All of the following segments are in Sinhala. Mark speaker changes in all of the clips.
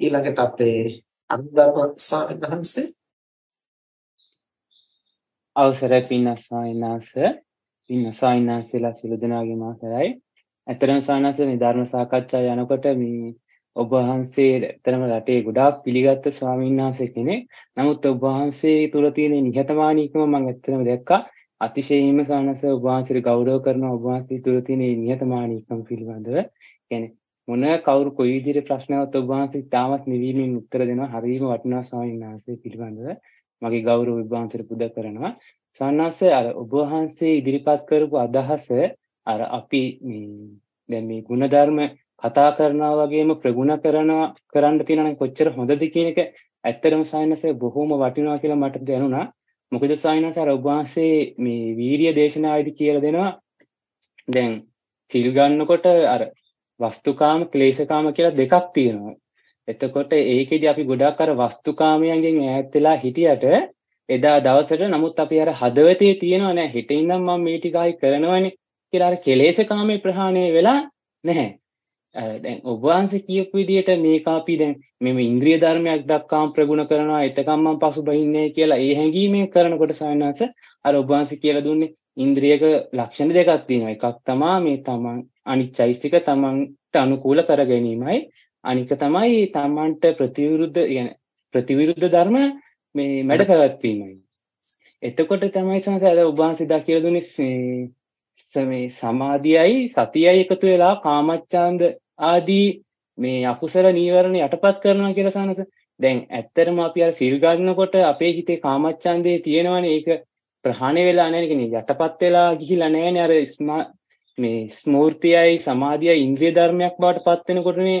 Speaker 1: ඊළඟට අපේ අනුගම ස්වාමීන් වහන්සේ
Speaker 2: අවසරයි පින්න ස්වාමීනාස පින්න ස්වාමීනාසලා සිළු දෙනාගේම අවසරයි. ඇතරම් ස්වාමීනාස මේ ධර්ම සාකච්ඡා යනකොට මේ ඔබ වහන්සේ ඇත්තම රටේ ගොඩාක් පිළිගත්ත ස්වාමීන් වහන්සේ කෙනෙක්. නමුත් ඔබ වහන්සේ තුල තියෙන නිහතමානීකම මම ඇත්තම දැක්කා. අතිශයින්ම ස්වාමීනාස ඔබ වහන්සේට ගෞරව කරන ඔබ වහන්සේ තුල තියෙන නිහතමානීකම පිළිබඳව. කියන්නේ මොන කවුරු කොයි විදිහට ප්‍රශ්නවත් ඔබ වහන්සේ තාමත් නිවීමෙන් උත්තර දෙනවා. හරියම වටිනා ස්වාමීන් වහන්සේ පිළිබඳව මගේ ගෞරව විභාන්තර පුද කරනවා. සාන්නාස අර ඔබ වහන්සේ ඉදිරිපත් කරපු අදහස අර අපි මේ දැන් මේ ಗುಣධර්ම කතා කරනවා වගේම ප්‍රගුණ කරනවා කරන්න තියෙනවා කොච්චර හොඳද කියන එක ඇත්තටම සායනස බොහොම වටිනවා කියලා මට දැනුණා. මොකද සායනස අර ඔබ වහන්සේ මේ වීරිය දේශනාවේදී කියලා දෙනවා. දැන් සිල් ගන්නකොට අර වස්තුකාම ක්ලේශකාම කියලා දෙකක් තියෙනවා. එතකොට ඒකෙදි අපි ගොඩක් අර වස්තුකාමයන්ගෙන් ඈත් වෙලා හිටියට එදා දවසට නමුත් අපි අර හදවතේ තියෙනව නෑ හිටින් ඉඳන් මම මේ ටිකයි කරනවනේ කියලා අර කෙලෙසකාමේ ප්‍රහාණය වෙලා නැහැ. දැන් ඔබ වහන්සේ කියපු විදිහට මේක අපි දැන් මෙම ඉන්ද්‍රිය ධර්මයක් දක්වාම ප්‍රගුණ කරනවා එතකම් මම පසුබහින්නේ කියලා ඒ හැඟීමෙන් කරනකොට සයන්වංශ අර ඔබ වහන්සේ කියලා දුන්නේ ඉන්ද්‍රියක ලක්ෂණ දෙකක් තියෙනවා. එකක් තමයි මේ තමන් අනිච්චයිස්තික තමන්ට අනුකූල කර ගැනීමයි. අනික තමයි තමන්ට ප්‍රතිවිරුද්ධ يعني ප්‍රතිවිරුද්ධ ධර්ම මේ මැඩ පැවැත්වීමයි. එතකොට තමයි සංසාර ඔබ වහන්සේ දා කියලා දුන්නේ මේ සමාධියයි සතියයි එකතු වෙලා කාමච්ඡන්ද ආදී මේ අකුසල නීවරණ යටපත් කරනවා කියලා සනස. දැන් ඇත්තටම අපි අර සිල් ගන්නකොට අපේ හිතේ කාමච්ඡන්දේ තියෙනවනේ ඒක ප්‍රහාණය වෙලා නැහැ කියන්නේ යටපත් වෙලා ගිහිලා නැහැනේ අර මේ ස්මූර්තියයි සමාධියයි ඉන්ද්‍රිය ධර්මයක් බවට පත් වෙනකොටනේ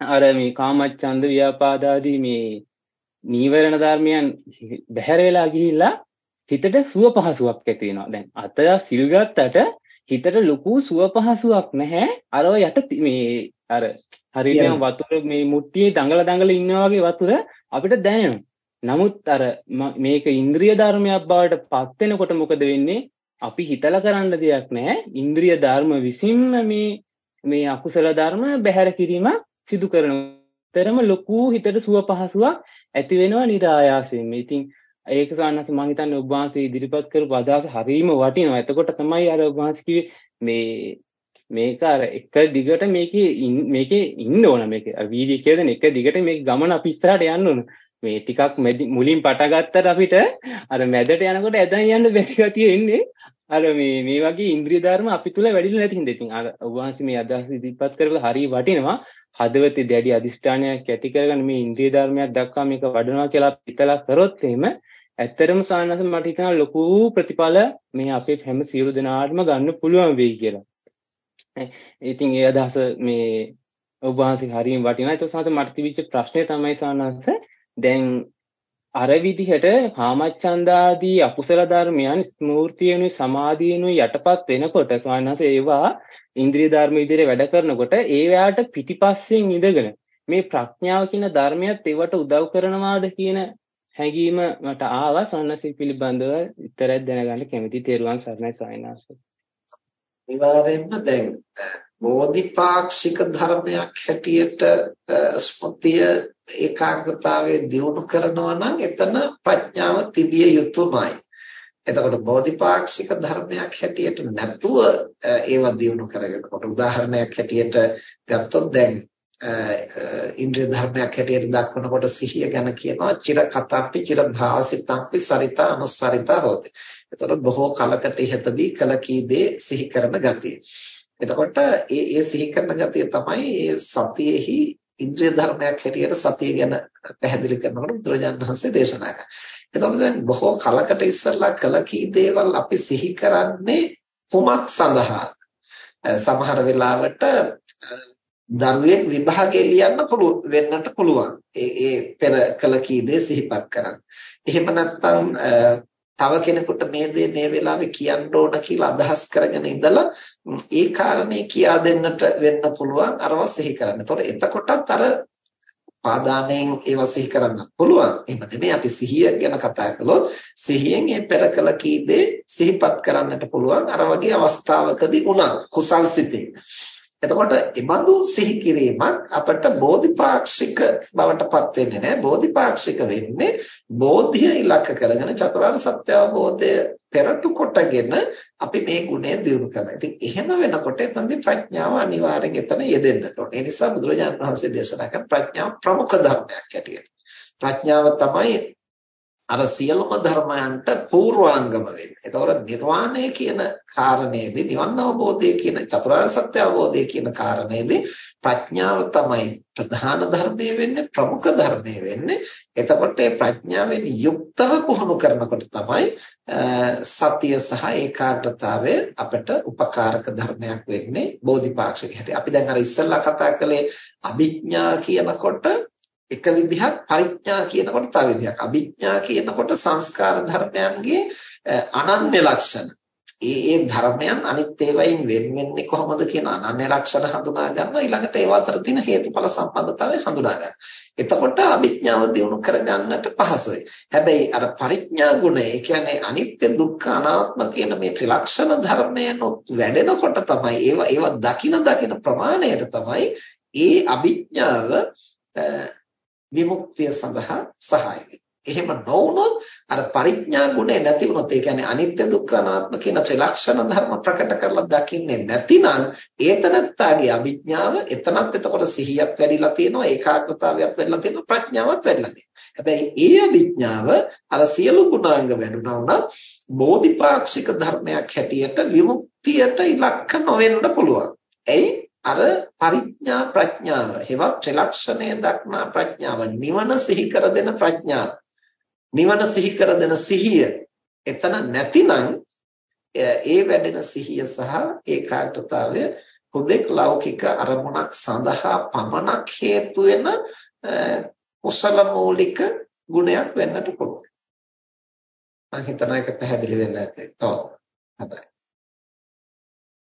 Speaker 2: අර මේ කාමච්ඡන්ද ව්‍යාපාද ආදී මේ නීවරණ ධර්මයන් බැහැර වෙලා ගිහිල්ලා හිතට සුව පහසුවක් ඇති වෙනවා. දැන් අත සිල් ගත්තට හිතට ලොකු සුව පහසුවක් නැහැ. අරව යට මේ අර හරියට වතුර මේ මුට්ටියේ දඟල දඟල ඉන්නා වගේ වතුර අපිට දැනෙනවා. නමුත් අර මේක ඉන්ද්‍රිය ධර්මයක් බවට පත් වෙනකොට මොකද වෙන්නේ? අපි හිතලා කරන්න දෙයක් නැහැ. ඉන්ද්‍රිය ධර්ම විසින්ම මේ මේ අකුසල ධර්ම බැහැර කිරීම සිදු කරනතරම ලොකු හිතට සුව පහසුවක් ඇති වෙනවා නිරායාසයෙන්. ඉතින් ඒක සාන්නස මම හිතන්නේ ඔබ වහන්සේ ඉදිරිපත් කරපු අදහස හරීම වටිනවා. එතකොට තමයි අර ඔබ වහන්සේ කිව්වේ මේ මේක අර එක දිගට මේකේ මේකේ ඉන්න ඕන මේක අර වීඩියෝ කියලා දෙන එක දිගට මේක ගමන අපි ඉස්සරහට යන්න ඕන. මේ ටිකක් මුලින් පටගත්තට අපිට අර මැදට යනකොට ඇදන් යන්න බැරි ගතිය එන්නේ අර මේ මේ වගේ ඉන්ද්‍රිය ධර්ම අපි තුල වැඩිලා නැති හින්දා ඉතින් අර වහන්සේ මේ අදහස් ඉදිරිපත් කරලා හරිය වටිනවා හදවතේ දැඩි අදිෂ්ඨානයක් ඇති කරගෙන මේ ඉන්ද්‍රිය ධර්මයක් දක්වා මේක වඩනවා කියලා හිතලා කරොත් එහෙම ඇත්තටම සානස මට හිතනවා ලොකු ප්‍රතිඵල මේ අපේ හැම සියලු දෙනාටම ගන්න පුළුවන් වෙයි කියලා. ඉතින් ඒ අදහස මේ ඔබ වහන්සේ හරියම වටිනවා. ඒක සමහර මට තිබිච්ච ප්‍රශ්නේ තමයි සානස දැන් අර විදිහට කාමච්ඡන්දාදී අකුසල ධර්මයන් ස්මූර්තියනු සමාධියනු යටපත් වෙනකොට ස්වාමීනාස ඒවා ඉන්ද්‍රිය ධර්ම විදිහට වැඩ කරනකොට ඒවට පිටිපස්සෙන් ඉඳගෙන මේ ප්‍රඥාව කියන ධර්මයක් ඒවට උදව් කරනවාද කියන හැඟීම මට ආවා සන්නසි පිළිබඳව විතරක් දැනගන්න කැමති තේරුවන් සරණයි ස්වාමීනාස
Speaker 1: අනිවාර්යයෙන්ම දැන් බෝධිපාක්ෂික ධර්මයක් හැටියට ස්මෘතිය ඒකාග්‍රතාවයේ දියුණු කරනවා නම් එතන ප්‍රඥාව තිබිය යුතුමයි. එතකොට බෝධිපාක්ෂික ධර්මයක් හැටියට නැතුව ඒවා දියුණු කරගෙන කොට උදාහරණයක් හැටියට ගත්තොත් දැන් ඉන්ද්‍රිය ධර්මයක් හැටියට දක්වනකොට සිහිය ගැන කියනවා චිර කතප්පි චිර භාසිතම්පි සරිතා අනුසරිතා හොති. එතකොට බොහෝ කලකට ඉහතදී කල කී දේ සිහි කරන ගතිය. එතකොට ඒ ඒ සිහි කරන ගතිය තමයි ඒ සතියෙහි ඉන්ද්‍රිය ධර්මයක් හැටියට සතිය ගැන පැහැදිලි කරනකොට බුදුරජාණන් වහන්සේ දේශනා කරා. එතකොට දැන් බොහෝ කලකට ඉස්සරලා කළ කී දේවල් අපි සිහි කරන්නේ කුමක් සඳහාද? සමහර වෙලාවට දරුවෙක් විභාගය ලියන්න පුළු වෙන්නට පුළුවන්. ඒ ඒ පෙර කළ කී දේ සිහිපත් කරන්න. එහෙම නැත්නම් තව කෙනෙකුට මේ දේ මේ වෙලාවේ කියන්න ඕන කියලා අදහස් කරගෙන ඉඳලා ඒ කාරණේ කියා දෙන්නට වෙන්න පුළුවන් අරව සිහි කරන්න. ඒතකොට එතකොටත් අර පාදානයෙන් ඒව සිහි කරන්න පුළුවන්. එහෙම නෙමෙයි අපි සිහිය ගැන කතා කළොත් සිහියෙන් මේ පෙර කළ කී දේ සිහිපත් කරන්නට පුළුවන්. අර වගේ අවස්ථාවකදී උනා කුසල් සිතින්. එතකොට ඉබඳු සිහි කිරීමක් අපට බෝධිපාක්ෂික බවට පත් වෙන්නේ නැහැ. බෝධිපාක්ෂික වෙන්නේ බෝධිය ඉලක්ක කරගෙන චතුරාර්ය සත්‍ය අවබෝධය පෙරටු කොටගෙන අපි මේ ගුණය දියුණු කරනවා. ඉතින් එහෙම වෙනකොට එතනදී ප්‍රඥාව අනිවාර්යෙන් එතන යෙදෙන්නට ඕනේ. ඒ නිසා බුදුරජාණන් වහන්සේ දේශනා කරන ප්‍රඥාව ප්‍රමුඛ ධර්මයක් ඇටියෙ. ප්‍රඥාව තමයි අර සියලුම ධර්මයන්ට පූර්වාංගම වෙන්නේ. එතකොට නිර්වාණය කියන කාරණේදී නිවන් අවබෝධය කියන චතුරාර්ය සත්‍ය අවබෝධය කියන කාරණේදී ප්‍රඥාව තමයි ප්‍රධාන ධර්මය වෙන්නේ ප්‍රමුඛ ධර්මය වෙන්නේ. එතකොට මේ ප්‍රඥාවෙන් යුක්තව පුහුණු කරනකොට තමයි සතිය සහ ඒකාග්‍රතාවය අපට උපකාරක ධර්මයක් වෙන්නේ බෝධිපාක්ෂික හැටි. අපි දැන් අර ඉස්සෙල්ලා කතා කළේ අභිඥා කියනකොට එක විදිහක් පරිඥා කියනකොට තව විදිහක් අභිඥා කියනකොට සංස්කාර ධර්මයන්ගේ අනන්‍ය ලක්ෂණ ඒ ඒ ධර්මයන් අනිත් ඒවායින් වෙන් වෙන්නේ කොහොමද කියන අනන්‍ය ලක්ෂණ හඳුනා ගන්නවා ඊළඟට ඒවා අතර තියෙන හේතුඵල සම්බන්ධතාවය හඳුනා ගන්න. එතකොට අභිඥාව දියුණු කරගන්නට පහසුයි. හැබැයි අර පරිඥා ගුණය, ඒ කියන්නේ අනිත්‍ය දුක්ඛ අනාත්ම කියන මේ ත්‍රිලක්ෂණ ධර්මයන් වැඩෙනකොට තමයි ඒවා ඒවා දකින දකින ප්‍රමාණයට තමයි ඒ අභිඥාව විමුක්තිය සඳහා සහාය එහෙම නොවුනොත් අර පරිඥා ගුණය නැති වුණොත් ඒ කියන්නේ අනිත්‍ය දුක්ඛ අනාත්ම කියන ත්‍රිලක්ෂණ ධර්ම ප්‍රකට කරලා දකින්නේ නැතිනම් ඒතනත්තාගේ අභිඥාව එතනත් එතකොට සිහියත් වැඩිලා තියෙනවා ඒකාග්‍රතාවයත් වැඩිලා තියෙනවා ප්‍රඥාවත් වැඩිලා තියෙනවා. හැබැයි ඒ අභිඥාව අර සියලු ගුණාංග වැඩුණා වුණත් බෝධිපාක්ෂික ධර්මයක් හැටියට විමුක්තියට ඉලක්ක නොවෙන්න පුළුවන්. එයි අර පරිඥා ප්‍රඥාව හෙවත් ත්‍රිලක්ෂණය දක්නා ප්‍රඥාව නිවන සිහි කර දෙන ප්‍රඥාව නිවන සිහි කර දෙන සිහිය එතන නැතිනම් ඒ වැඩෙන සිහිය සහ ඒකාග්‍රතාවය හුදෙක් ලෞකික අරමුණක් සඳහා පමණක් හේතු වෙන කුසල මූලික ගුණයක් වෙන්නට පුළුවන්. මම හිතනවා ඒක පැහැදිලි වෙන්න ඇති. තව